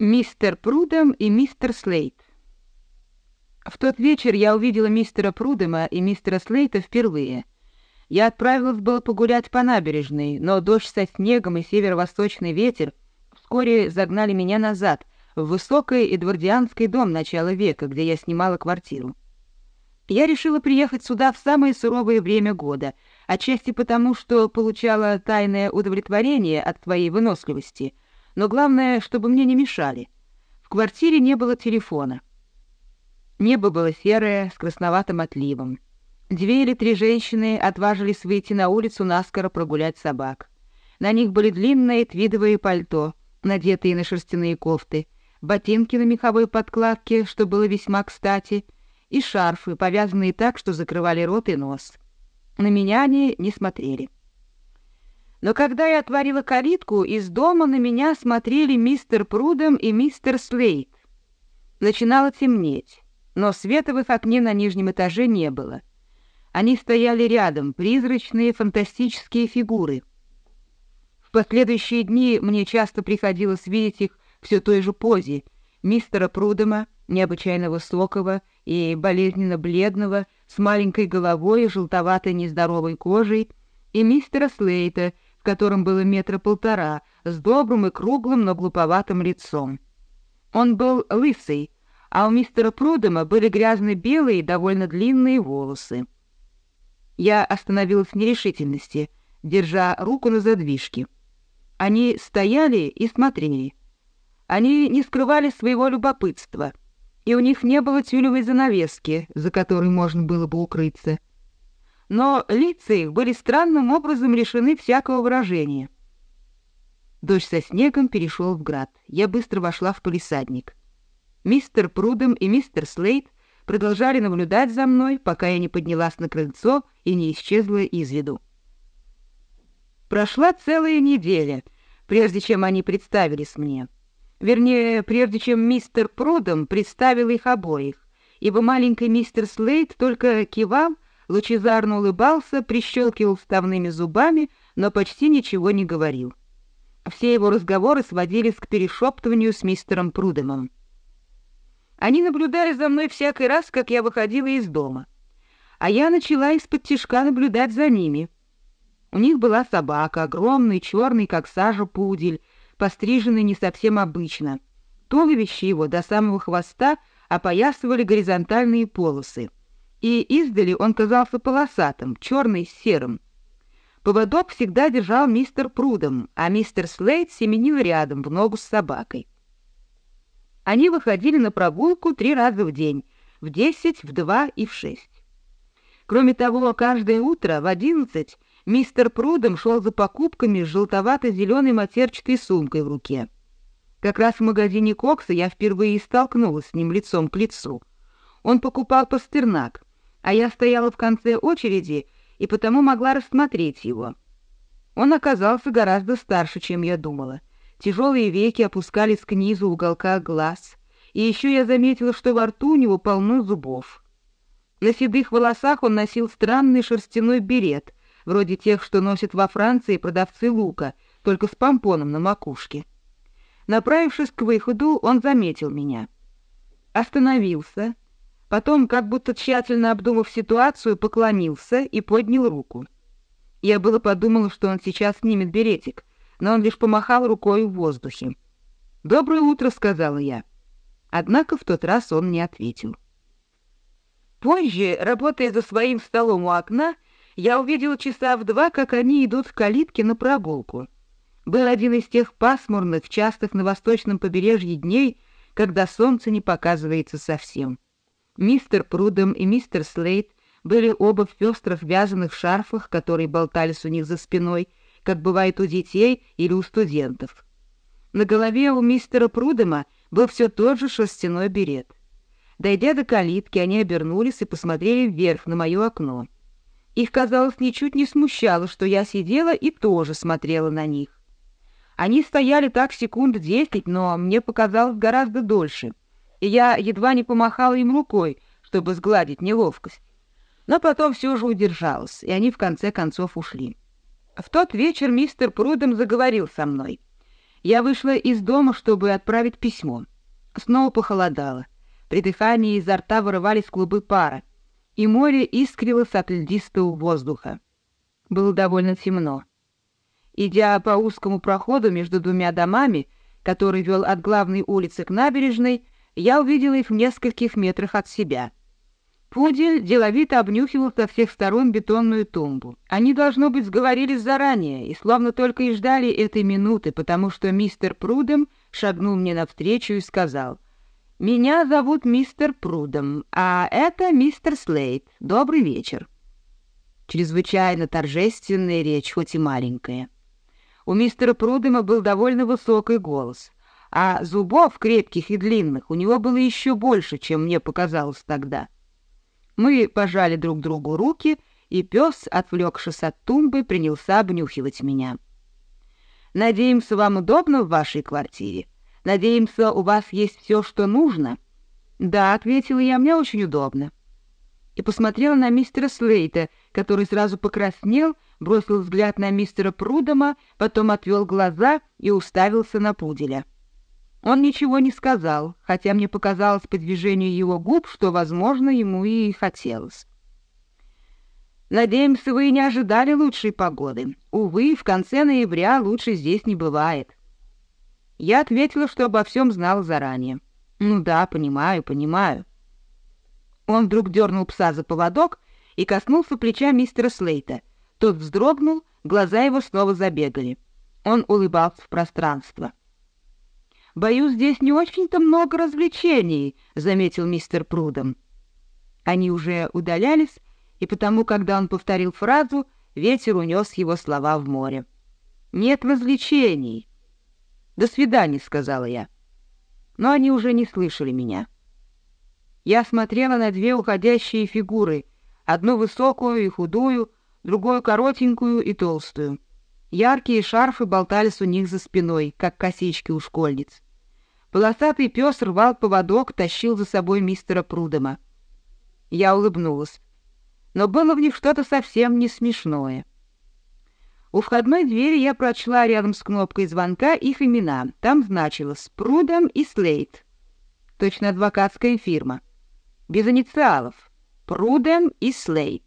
мистер Прудом и мистер Слейт. В тот вечер я увидела мистера Прудома и мистера Слейта впервые. Я отправилась было погулять по набережной, но дождь со снегом и северо-восточный ветер вскоре загнали меня назад, в высокий эдвардианский дом начала века, где я снимала квартиру. Я решила приехать сюда в самое суровое время года, отчасти потому, что получала тайное удовлетворение от твоей выносливости — но главное, чтобы мне не мешали. В квартире не было телефона. Небо было серое, с красноватым отливом. Две или три женщины отважились выйти на улицу наскоро прогулять собак. На них были длинные твидовые пальто, надетые на шерстяные кофты, ботинки на меховой подкладке, что было весьма кстати, и шарфы, повязанные так, что закрывали рот и нос. На меня они не смотрели. Но когда я отворила калитку, из дома на меня смотрели мистер Прудом и мистер Слейт. Начинало темнеть, но света световых окне на нижнем этаже не было. Они стояли рядом, призрачные фантастические фигуры. В последующие дни мне часто приходилось видеть их все той же позе. Мистера Прудома, необычайно высокого и болезненно бледного, с маленькой головой и желтоватой нездоровой кожей, и мистера Слейта — которым было метра полтора, с добрым и круглым, но глуповатым лицом. Он был лысый, а у мистера Прудема были грязно-белые и довольно длинные волосы. Я остановилась в нерешительности, держа руку на задвижке. Они стояли и смотрели. Они не скрывали своего любопытства, и у них не было тюлевой занавески, за которой можно было бы укрыться — но лица их были странным образом лишены всякого выражения. Дождь со снегом перешел в град. Я быстро вошла в полисадник. Мистер Прудом и мистер Слейт продолжали наблюдать за мной, пока я не поднялась на крыльцо и не исчезла из виду. Прошла целая неделя, прежде чем они представились мне. Вернее, прежде чем мистер Прудом представил их обоих, ибо маленький мистер Слейт только кивал Лучезарно улыбался, прищелкивал вставными зубами, но почти ничего не говорил. Все его разговоры сводились к перешептыванию с мистером Прудемом. Они наблюдали за мной всякий раз, как я выходила из дома. А я начала из-под тишка наблюдать за ними. У них была собака, огромный, черный, как сажа, пудель, постриженный не совсем обычно. Туловище его до самого хвоста опоясывали горизонтальные полосы — и издали он казался полосатым, черный с серым. Поводок всегда держал мистер Прудом, а мистер Слейд семенил рядом в ногу с собакой. Они выходили на прогулку три раза в день, в десять, в два и в шесть. Кроме того, каждое утро в одиннадцать мистер Прудом шел за покупками с желтовато-зеленой матерчатой сумкой в руке. Как раз в магазине Кокса я впервые и столкнулась с ним лицом к лицу. Он покупал пастернак, а я стояла в конце очереди и потому могла рассмотреть его. Он оказался гораздо старше, чем я думала. Тяжелые веки опускались к низу уголка глаз, и еще я заметила, что во рту у него полно зубов. На седых волосах он носил странный шерстяной берет, вроде тех, что носят во Франции продавцы лука, только с помпоном на макушке. Направившись к выходу, он заметил меня. Остановился, Потом, как будто тщательно обдумав ситуацию, поклонился и поднял руку. Я было подумала, что он сейчас снимет беретик, но он лишь помахал рукой в воздухе. «Доброе утро», — сказала я. Однако в тот раз он не ответил. Позже, работая за своим столом у окна, я увидела часа в два, как они идут в калитке на прогулку. Был один из тех пасмурных, частых на восточном побережье дней, когда солнце не показывается совсем. Мистер Прудом и мистер Слейт были оба в пестрых вязаных шарфах, которые болтались у них за спиной, как бывает у детей или у студентов. На голове у мистера Прудома был все тот же шерстяной берет. Дойдя до калитки, они обернулись и посмотрели вверх на мое окно. Их, казалось, ничуть не смущало, что я сидела и тоже смотрела на них. Они стояли так секунд десять, но мне показалось гораздо дольше — и я едва не помахала им рукой, чтобы сгладить неловкость. Но потом все же удержалась, и они в конце концов ушли. В тот вечер мистер Прудом заговорил со мной. Я вышла из дома, чтобы отправить письмо. Снова похолодало. При дыхании изо рта вырывались клубы пара, и море искрилось от льдистого воздуха. Было довольно темно. Идя по узкому проходу между двумя домами, который вел от главной улицы к набережной, я увидела их в нескольких метрах от себя. Пудель деловито обнюхивал со всех сторон бетонную тумбу. Они, должно быть, сговорились заранее и словно только и ждали этой минуты, потому что мистер Прудом шагнул мне навстречу и сказал, «Меня зовут мистер Прудом, а это мистер Слейт. Добрый вечер». Чрезвычайно торжественная речь, хоть и маленькая. У мистера Прудема был довольно высокий голос — а зубов крепких и длинных у него было еще больше, чем мне показалось тогда. Мы пожали друг другу руки, и пес, отвлекшись от тумбы, принялся обнюхивать меня. «Надеемся, вам удобно в вашей квартире? Надеемся, у вас есть все, что нужно?» «Да», — ответила я, — «мне очень удобно». И посмотрела на мистера Слейта, который сразу покраснел, бросил взгляд на мистера Прудома, потом отвел глаза и уставился на пуделя. Он ничего не сказал, хотя мне показалось по движению его губ, что, возможно, ему и хотелось. Надеемся, вы не ожидали лучшей погоды. Увы, в конце ноября лучше здесь не бывает. Я ответила, что обо всем знал заранее. Ну да, понимаю, понимаю. Он вдруг дернул пса за поводок и коснулся плеча мистера Слейта. Тот вздрогнул, глаза его снова забегали. Он улыбался в пространство. — Боюсь, здесь не очень-то много развлечений», — заметил мистер Прудом. Они уже удалялись, и потому, когда он повторил фразу, ветер унес его слова в море. «Нет развлечений». «До свидания», — сказала я. Но они уже не слышали меня. Я смотрела на две уходящие фигуры, одну высокую и худую, другую коротенькую и толстую. Яркие шарфы болтались у них за спиной, как косички у школьниц. Полосатый пес рвал поводок, тащил за собой мистера Прудема. Я улыбнулась. Но было в них что-то совсем не смешное. У входной двери я прочла рядом с кнопкой звонка их имена. Там значилось «Прудом» и «Слейт». Точно адвокатская фирма. Без инициалов. Прудем и «Слейт».